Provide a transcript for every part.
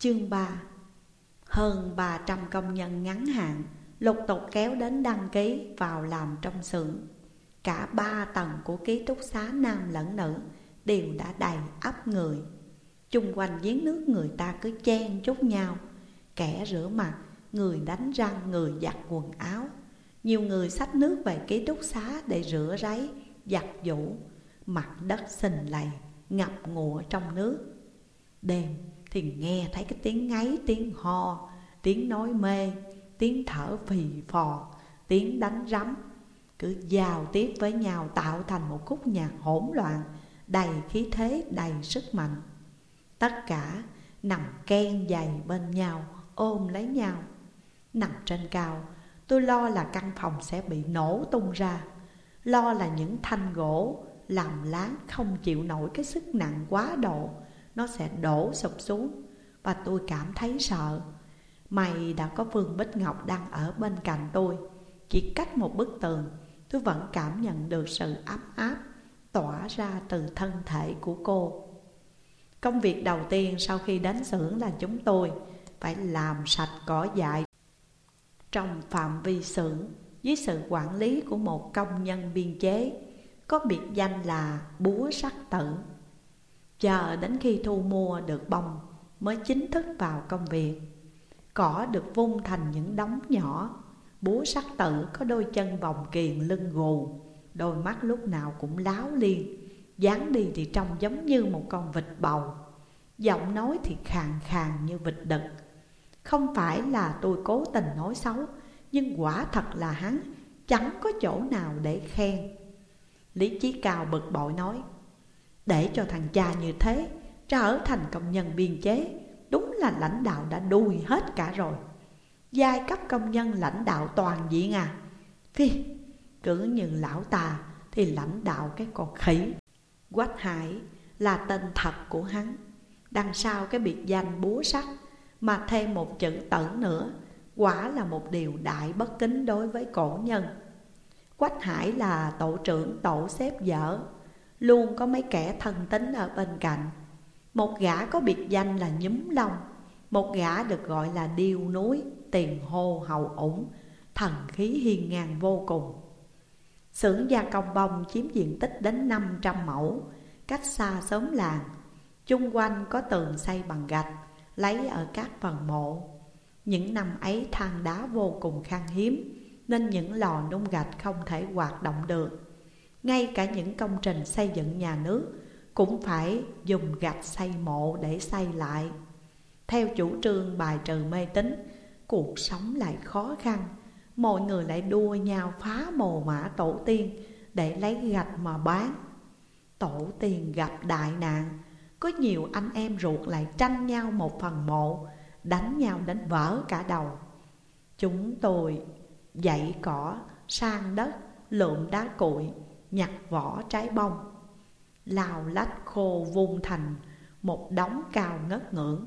Chương 3 Hơn 300 công nhân ngắn hạn lục tục kéo đến đăng ký vào làm trong xưởng. Cả ba tầng của ký túc xá nam lẫn nữ đều đã đầy ấp người. Chung quanh giếng nước người ta cứ chen chúc nhau. Kẻ rửa mặt, người đánh răng, người giặt quần áo. Nhiều người xách nước về ký túc xá để rửa ráy, giặt giũ. Mặt đất xình lầy, ngập ngụa trong nước. Đêm thì nghe thấy cái tiếng ngáy, tiếng ho, tiếng nói mê Tiếng thở phì phò, tiếng đánh rắm. Cứ giao tiếp với nhau tạo thành một khúc nhạc hỗn loạn Đầy khí thế, đầy sức mạnh. Tất cả nằm ken dày bên nhau, ôm lấy nhau. Nằm trên cao, tôi lo là căn phòng sẽ bị nổ tung ra. Lo là những thanh gỗ làm láng không chịu nổi cái sức nặng quá độ. Nó sẽ đổ sụp xuống. Và tôi cảm thấy sợ. Mày đã có Phương Bích Ngọc đang ở bên cạnh tôi. Chỉ cách một bức tường, Tôi vẫn cảm nhận được sự ấm áp Tỏa ra từ thân thể của cô. Công việc đầu tiên sau khi đến xưởng là chúng tôi Phải làm sạch cỏ dại Trong phạm vi xưởng Dưới sự quản lý của một công nhân biên chế. Có biệt danh là búa sắt tử. Chờ đến khi thu mua được bông Mới chính thức vào công việc. Cỏ được vung thành những đống nhỏ. Búa sắt tự có đôi chân vòng kiền lưng gù. Đôi mắt lúc nào cũng láo liên. Dáng đi thì trông giống như một con vịt bầu. Giọng nói thì khàn khàn như vịt đực. Không phải là tôi cố tình nói xấu, Nhưng quả thật là hắn chẳng có chỗ nào để khen. Lý Chí Cao bực bội nói để cho thằng cha như thế trở thành công nhân biên chế Đúng là lãnh đạo đã đuôi hết cả rồi. Giai cấp công nhân lãnh đạo toàn diện à. Phi, cứ như lão ta thì lãnh đạo cái con khỉ. Quách Hải là tên thật của hắn. Đằng sau cái biệt danh búa sắt Mà thêm một chữ tử nữa Quả là một điều đại bất kính đối với cổ nhân. Quách Hải là tổ trưởng tổ xếp dở. Luôn có mấy kẻ thần tính ở bên cạnh. Một gã có biệt danh là nhúm lông Một gã được gọi là điêu núi, Tiền hô hậu ủng, Thần khí hiên ngang vô cùng. Xưởng gia công bông chiếm diện tích đến 500 mẫu, Cách xa xóm làng. Chung quanh có tường xây bằng gạch, Lấy ở các phần mộ. Những năm ấy than đá vô cùng khan hiếm, Nên những lò nung gạch không thể hoạt động được. Ngay cả những công trình xây dựng nhà nước Cũng phải dùng gạch xây mộ để xây lại. Theo chủ trương bài trừ mê tín Cuộc sống lại khó khăn. Mọi người lại đua nhau phá mồ mã tổ tiên Để lấy gạch mà bán. Tổ tiên gặp đại nạn Có nhiều anh em ruột lại tranh nhau một phần mộ Đánh nhau đến vỡ cả đầu. Chúng tôi dậy cỏ, sang đất, lượm đá cuội Nhặt vỏ trái bông Lào lách khô vung thành một đống cao ngất ngưỡng.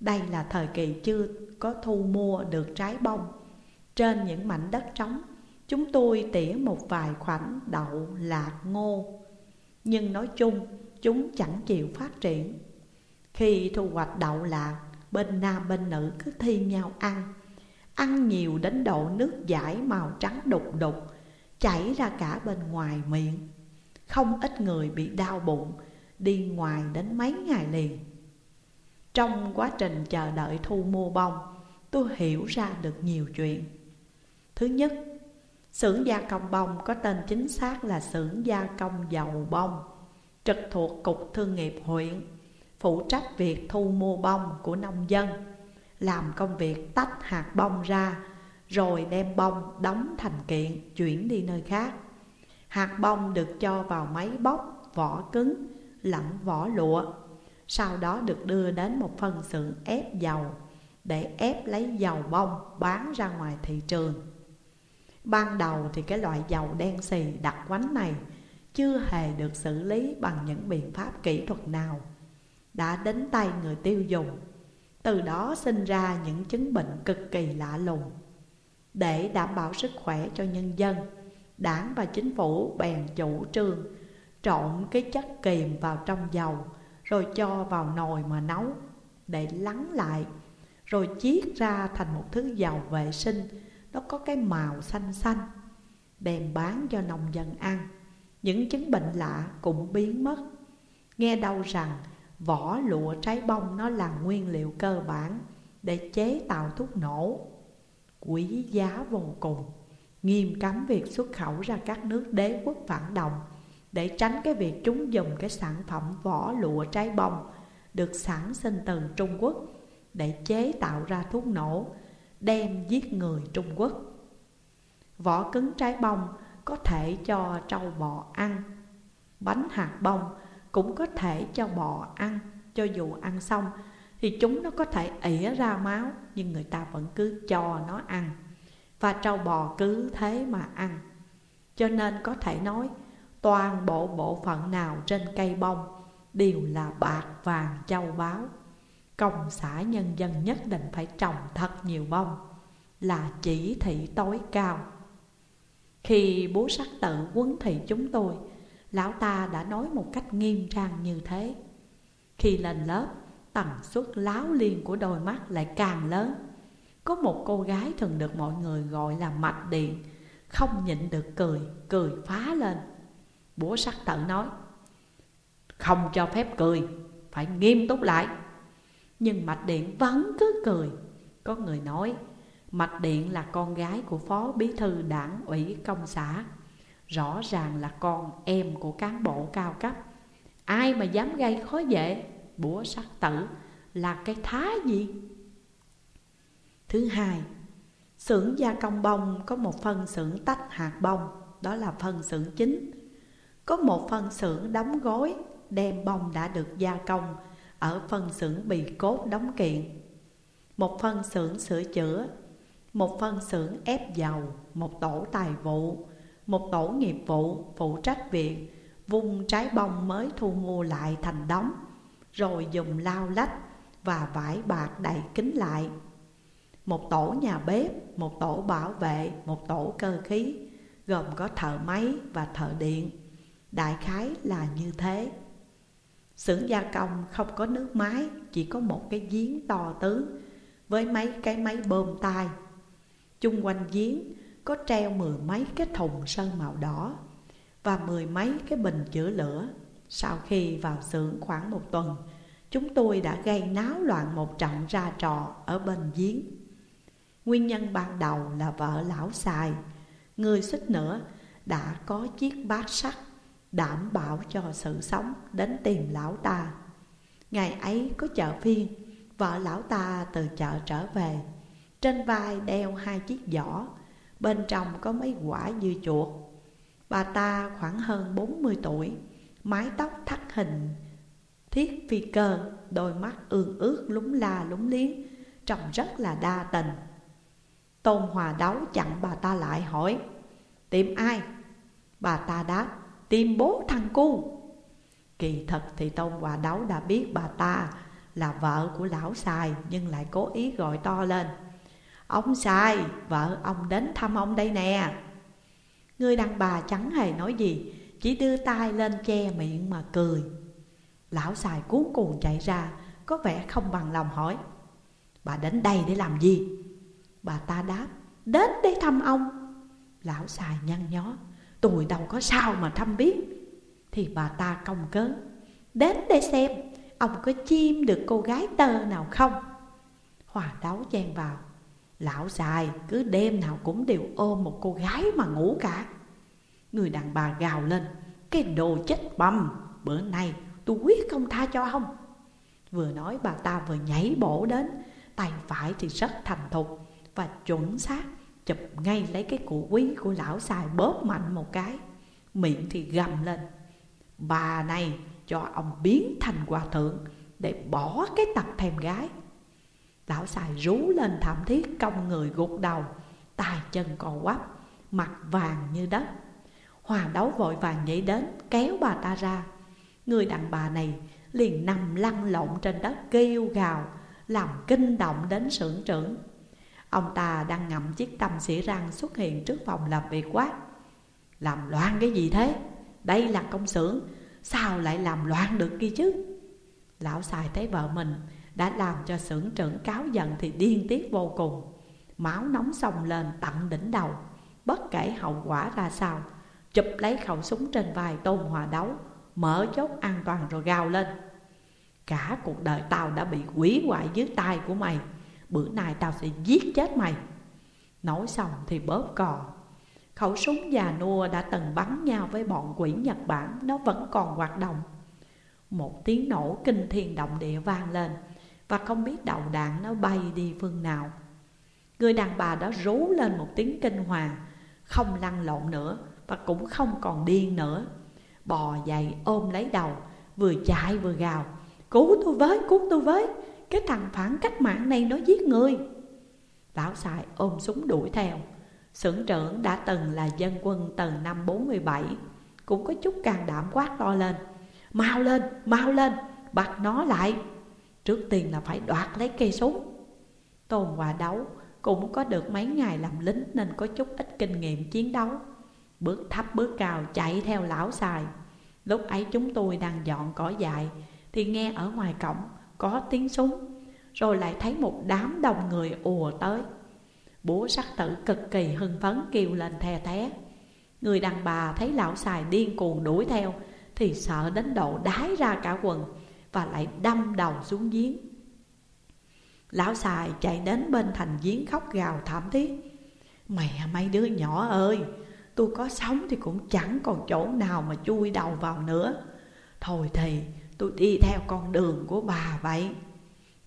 Đây là thời kỳ chưa có thu mua được trái bông. Trên những mảnh đất trống Chúng tôi tỉa một vài khoảnh đậu, lạc, ngô. Nhưng nói chung chúng chẳng chịu phát triển. Khi thu hoạch đậu lạc Bên nam bên nữ cứ thi nhau ăn. Ăn nhiều đến độ nước giải màu trắng đục đục Chảy ra cả bên ngoài miệng. Không ít người bị đau bụng, Đi ngoài đến mấy ngày liền. Trong quá trình chờ đợi thu mua bông, Tôi hiểu ra được nhiều chuyện. Thứ nhất, Xưởng gia công bông có tên chính xác là xưởng gia công dầu bông, Trực thuộc Cục Thương nghiệp huyện, Phụ trách việc thu mua bông của nông dân, Làm công việc tách hạt bông ra rồi đem bông đóng thành kiện, chuyển đi nơi khác. Hạt bông được cho vào máy bóc, vỏ cứng, lẫn vỏ lụa. Sau đó được đưa đến một phân xưởng ép dầu, Để ép lấy dầu bông bán ra ngoài thị trường. Ban đầu thì cái loại dầu đen xì đặc quánh này Chưa hề được xử lý bằng những biện pháp kỹ thuật nào, Đã đến tay người tiêu dùng. Từ đó sinh ra những chứng bệnh cực kỳ lạ lùng. Để đảm bảo sức khỏe cho nhân dân. Đảng và chính phủ bèn chủ trương Trộn cái chất kiềm vào trong dầu, Rồi cho vào nồi mà nấu để lắng lại, Rồi chiết ra thành một thứ dầu vệ sinh. Nó có cái màu xanh xanh Đem bán cho nông dân ăn. Những chứng bệnh lạ cũng biến mất. Nghe đâu rằng vỏ lụa trái bông nó là nguyên liệu cơ bản Để chế tạo thuốc nổ. Quý giá vô cùng. Nghiêm cấm việc xuất khẩu ra các nước đế quốc phản động Để tránh cái việc chúng dùng cái sản phẩm vỏ lụa trái bông Được sản sinh từ Trung Quốc Để chế tạo ra thuốc nổ, Đem giết người Trung Quốc. Vỏ cứng trái bông có thể cho trâu bò ăn, Bánh hạt bông cũng có thể cho bò ăn. Cho dù ăn xong thì chúng nó có thể ỉa ra máu. Nhưng người ta vẫn cứ cho nó ăn. Và trâu bò cứ thế mà ăn. Cho nên có thể nói, Toàn bộ bộ phận nào trên cây bông Đều là bạc vàng châu báu. Công xã nhân dân nhất định phải trồng thật nhiều bông, Là chỉ thị tối cao. Khi bố sắc tự quấn thị chúng tôi, Lão ta đã nói một cách nghiêm trang như thế. Khi lên lớp Tần suất láo liên của đôi mắt lại càng lớn. Có một cô gái thường được mọi người gọi là mạch điện Không nhịn được cười, cười phá lên. Búa sắc tự nói Không cho phép cười, phải nghiêm túc lại. Nhưng mạch điện vẫn cứ cười. Có người nói Mạch điện là con gái của phó bí thư đảng ủy công xã. Rõ ràng là con em của cán bộ cao cấp. Ai mà dám gây khó dễ? Búa sắc tử là cái thá gì? Thứ hai, Xưởng gia công bông có một phân xưởng tách hạt bông, Đó là phân xưởng chính. Có một phân xưởng đóng gói Đem bông đã được gia công Ở phân xưởng bì cốt đóng kiện. Một phân xưởng sửa chữa, Một phân xưởng ép dầu, Một tổ tài vụ, một tổ nghiệp vụ phụ trách việc vung trái bông mới thu mua lại thành đóng. Rồi dùng lao lách và vải bạc đậy kín lại. Một tổ nhà bếp, một tổ bảo vệ, một tổ cơ khí Gồm có thợ máy và thợ điện. Đại khái là như thế. Xưởng gia công không có nước máy Chỉ có một cái giếng to tướng Với mấy cái máy bơm tay Chung quanh giếng có treo mười mấy cái thùng sơn màu đỏ và mười mấy cái bình chữa lửa. Sau khi vào xưởng khoảng một tuần, chúng tôi đã gây náo loạn một trận ra trò ở bên giếng. Nguyên nhân ban đầu là vợ lão xài, người xích nữa đã có chiếc bát sắt đảm bảo cho sự sống đến tìm lão ta. Ngày ấy có chợ phiên, vợ lão ta từ chợ trở về, trên vai đeo hai chiếc giỏ Bên trong có mấy quả dưa chuột Bà ta khoảng hơn 40 tuổi Mái tóc thắt hình. Thiết phi cơ, Đôi mắt ương ướt lúng la lúng liếng, Trông rất là đa tình. Tôn Hòa Đấu chặn bà ta lại hỏi, Tìm ai? Bà ta đáp, Tìm bố thằng cu. Kỳ thật thì Tôn Hòa Đấu đã biết bà ta là vợ của lão xài Nhưng lại cố ý gọi to lên, Ông xài vợ ông đến thăm ông đây nè. Người đàn bà chẳng hề nói gì chỉ đưa tay lên che miệng mà cười Lão xài cuốn cuồng chạy ra, Có vẻ không bằng lòng hỏi, Bà đến đây để làm gì? Bà ta đáp, Đến để thăm ông Lão xài nhăn nhó, Tôi đâu có sao mà thăm biết Thì bà ta công cớ, Đến để xem, Ông có chim được cô gái tơ nào không? Hòa đấu chen vào, Lão xài cứ đêm nào cũng đều ôm một cô gái mà ngủ cả Người đàn bà gào lên, Cái đồ chết bầm, Bữa nay tôi quyết không tha cho ông. Vừa nói bà ta vừa nhảy bổ đến, Tay phải thì rất thành thục Và chuẩn xác Chụp ngay lấy cái cụ quý của lão xài bóp mạnh một cái, Miệng thì gầm lên, Bà này cho ông biến thành hòa thượng Để bỏ cái tập thèm gái. Lão xài rú lên thảm thiết, cong người gục đầu, tay chân còn quắp, Mặt vàng như đất. Hòa đấu vội vàng nhảy đến, kéo bà ta ra Người đàn bà này liền nằm lăn lộn trên đất, kêu gào, Làm kinh động đến sưởng trưởng Ông ta đang ngậm chiếc tâm xỉ răng xuất hiện trước phòng làm việc quát Làm loạn cái gì thế? Đây là công xưởng, Sao lại làm loạn được kia chứ? Lão xài thấy vợ mình Đã làm cho xưởng trưởng cáo giận thì điên tiết vô cùng Máu nóng sông lên tận đỉnh đầu, Bất kể hậu quả ra sao Chụp lấy khẩu súng trên vai Tôn Hòa Đấu, Mở chốt an toàn rồi gào lên. Cả cuộc đời tao đã bị quỷ hoại dưới tay của mày, Bữa nay tao sẽ giết chết mày. Nói xong thì bóp cò. Khẩu súng già nua đã từng bắn nhau với bọn quỷ Nhật Bản, Nó vẫn còn hoạt động. Một tiếng nổ kinh thiên động địa vang lên, Và không biết đầu đạn nó bay đi phương nào. Người đàn bà đó rú lên một tiếng kinh hoàng, Không lăn lộn nữa. Và cũng không còn điên nữa. Bò dậy ôm lấy đầu Vừa chạy vừa gào Cứu tôi với, cứu tôi với Cái thằng phản cách mạng này nó giết người. Lão xài ôm súng đuổi theo. Sưởng trưởng đã từng là dân quân từ năm 47 Cũng có chút can đảm quát to lên Mau lên, mau lên, bắt nó lại. Trước tiên là phải đoạt lấy cây súng. Tôn Hòa đấu cũng có được mấy ngày làm lính Nên có chút ít kinh nghiệm chiến đấu. Bước thấp bước cao chạy theo lão xài. Lúc ấy chúng tôi đang dọn cỏ dại, Thì nghe ở ngoài cổng có tiếng súng, Rồi lại thấy một đám đông người ùa tới. Bố sắc tử cực kỳ hưng phấn kêu lên the té Người đàn bà thấy lão xài điên cuồng đuổi theo, Thì sợ đến độ đái ra cả quần Và lại đâm đầu xuống giếng. Lão xài chạy đến bên thành giếng khóc gào thảm thiết. Mẹ mấy đứa nhỏ ơi Tôi có sống thì cũng chẳng còn chỗ nào mà chui đầu vào nữa. Thôi thì, tôi đi theo con đường của bà vậy.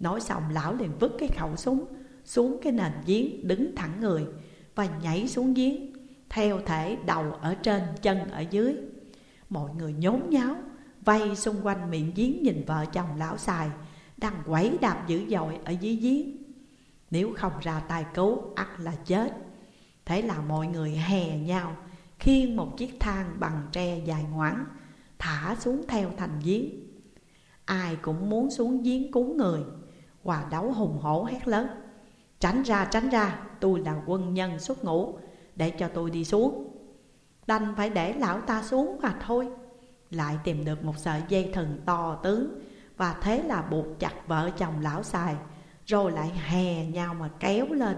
Nói xong lão liền vứt cái khẩu súng, xuống cái nền giếng, đứng thẳng người Và nhảy xuống giếng, Theo thể đầu ở trên, chân ở dưới. Mọi người nhốn nháo, Vây xung quanh miệng giếng nhìn vợ chồng lão xài, Đang quẩy đạp dữ dội ở dưới giếng. Nếu không ra tay cứu, ắt là chết. Thế là mọi người hè nhau. Khiêng một chiếc thang bằng tre dài ngoãn Thả xuống theo thành giếng. Ai cũng muốn xuống giếng cứu người. Hòa đấu hùng hổ hét lớn. Tránh ra tránh ra, tôi là quân nhân xuất ngũ, Để cho tôi đi xuống. Đành phải để lão ta xuống mà thôi. Lại tìm được một sợi dây thừng to tướng, Và thế là buộc chặt vợ chồng lão xài, Rồi lại hè nhau mà kéo lên.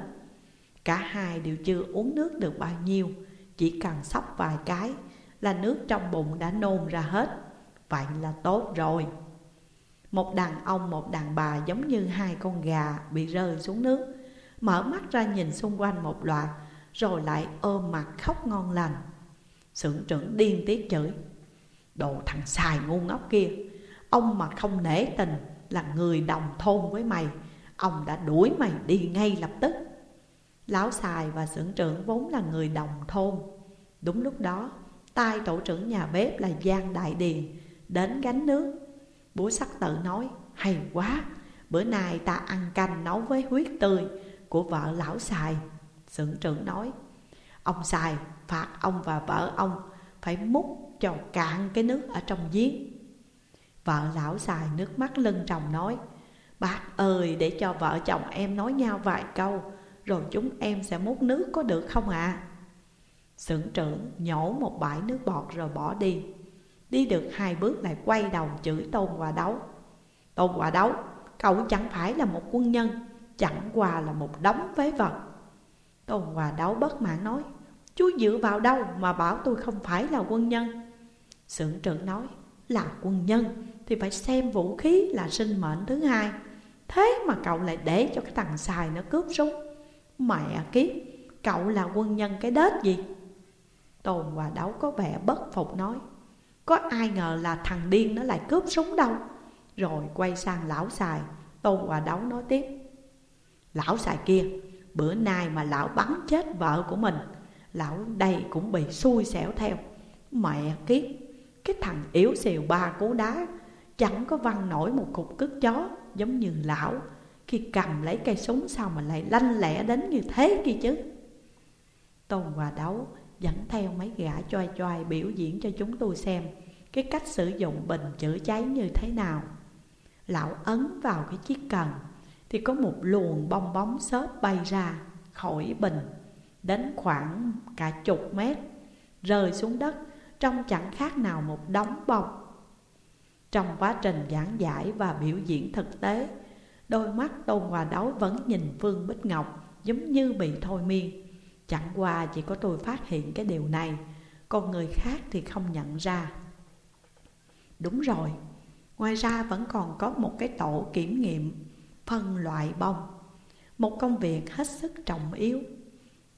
Cả hai đều chưa uống nước được bao nhiêu, Chỉ cần sóc vài cái là nước trong bụng đã nôn ra hết. Vậy là tốt rồi. Một đàn ông, một đàn bà giống như hai con gà bị rơi xuống nước, Mở mắt ra nhìn xung quanh một loạt, Rồi lại ôm mặt khóc ngon lành. Sưởng trưởng điên tiết chửi, Đồ thằng xài ngu ngốc kia, Ông mà không nể tình là người đồng thôn với mày, Ông đã đuổi mày đi ngay lập tức. Lão xài và xưởng trưởng vốn là người đồng thôn. Đúng lúc đó, Tai tổ trưởng nhà bếp là Giang Đại Điền Đến gánh nước. Búa sắc tự nói, Hay quá, Bữa nay ta ăn canh nấu với huyết tươi của vợ lão xài. Sưởng trưởng nói, Ông xài, phạt ông và vợ ông Phải múc cho cạn cái nước ở trong giếng. Vợ lão xài nước mắt lưng chồng nói, Bác ơi, để cho vợ chồng em nói nhau vài câu. Rồi chúng em sẽ múc nước có được không ạ? À? Sưởng trưởng nhổ một bãi nước bọt rồi bỏ đi. Đi được hai bước lại quay đầu chửi Tôn Hòa Đấu. Tôn Hòa Đấu, cậu chẳng phải là một quân nhân Chẳng qua là một đống phế vật. Tôn Hòa Đấu bất mãn nói Chú dựa vào đâu mà bảo tôi không phải là quân nhân? Sưởng trưởng nói Là quân nhân thì phải xem vũ khí là sinh mệnh thứ hai. Thế mà cậu lại để cho cái thằng xài nó cướp súng. Mẹ kiếp, Cậu là quân nhân cái đết gì? Tôn Hòa Đấu có vẻ bất phục nói. Có ai ngờ là thằng điên nó lại cướp súng đâu? Rồi quay sang lão xài Tôn Hòa Đấu nói tiếp. Lão xài kia, Bữa nay mà lão bắn chết vợ của mình, Lão đây cũng bị xui xẻo theo. Mẹ kiếp, Cái thằng yếu xìu ba cú đá, Chẳng có văn nổi một cục cứt chó Giống như lão. Khi cầm lấy cây súng sao mà lại lanh lẹ đến như thế kia chứ? Tôn Hòa Đấu dẫn theo mấy gã choai choai biểu diễn cho chúng tôi xem Cái cách sử dụng bình chữa cháy như thế nào. Lão ấn vào cái chiếc cần thì có một luồng bong bóng xốp bay ra khỏi bình, đến khoảng cả chục mét, rơi xuống đất trông chẳng khác nào một đống bông. Trong quá trình giảng giải và biểu diễn thực tế Đôi mắt Tôn Hòa Đấu vẫn nhìn Phương Bích Ngọc giống như bị thôi miên. Chẳng qua chỉ có tôi phát hiện cái điều này, Còn người khác thì không nhận ra. Đúng rồi, Ngoài ra vẫn còn có một cái tổ kiểm nghiệm Phân loại bông. Một công việc hết sức trọng yếu.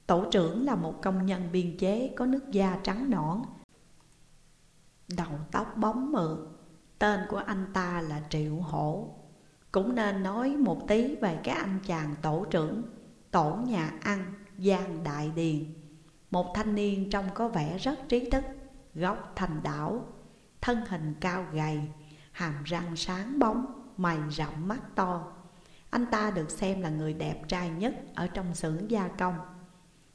Tổ trưởng là một công nhân biên chế có nước da trắng nõn, Đầu tóc bóng mượt. Tên của anh ta là Triệu Hổ. Cũng nên nói một tí về cái anh chàng tổ trưởng, Tổ nhà ăn Giang Đại Điền. Một thanh niên trông có vẻ rất trí thức, Góc thành đảo, Thân hình cao gầy, Hàm răng sáng bóng, Mày rậm mắt to. Anh ta được xem là người đẹp trai nhất Ở trong xưởng gia công.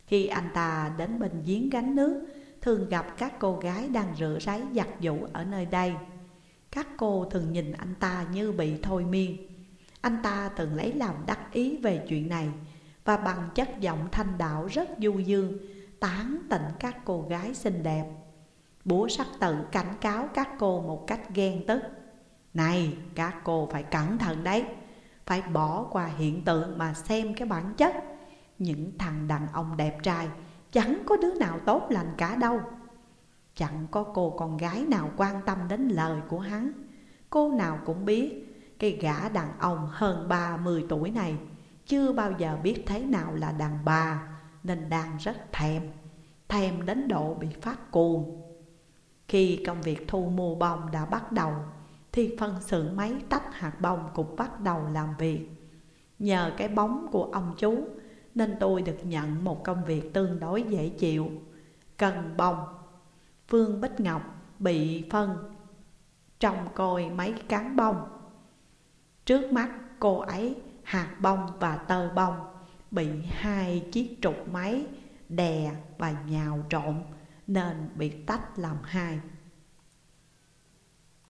Khi anh ta đến bên giếng gánh nước, Thường gặp các cô gái đang rửa ráy giặt giũ ở nơi đây. Các cô thường nhìn anh ta như bị thôi miên. Anh ta từng lấy làm đắc ý về chuyện này Và bằng chất giọng thanh đạo rất du dương, Tán tỉnh các cô gái xinh đẹp. Búa sắc tự cảnh cáo các cô một cách ghen tức. Này, các cô phải cẩn thận đấy. Phải bỏ qua hiện tượng mà xem cái bản chất. Những thằng đàn ông đẹp trai Chẳng có đứa nào tốt lành cả đâu. Chẳng có cô con gái nào quan tâm đến lời của hắn. Cô nào cũng biết cái gã đàn ông hơn ba mươi tuổi này Chưa bao giờ biết thế nào là đàn bà, Nên đang rất thèm Thèm đến độ bị phát cuồng. Khi công việc thu mua bông đã bắt đầu, Thì phân xưởng máy tách hạt bông cũng bắt đầu làm việc. Nhờ cái bóng của ông chú, nên tôi được nhận một công việc tương đối dễ chịu. Cần bông, Phương Bích Ngọc bị phân Trong coi máy cán bông. Trước mắt, cô ấy, hạt bông và tơ bông, Bị hai chiếc trục máy đè và nhào trộn Nên bị tách làm hai.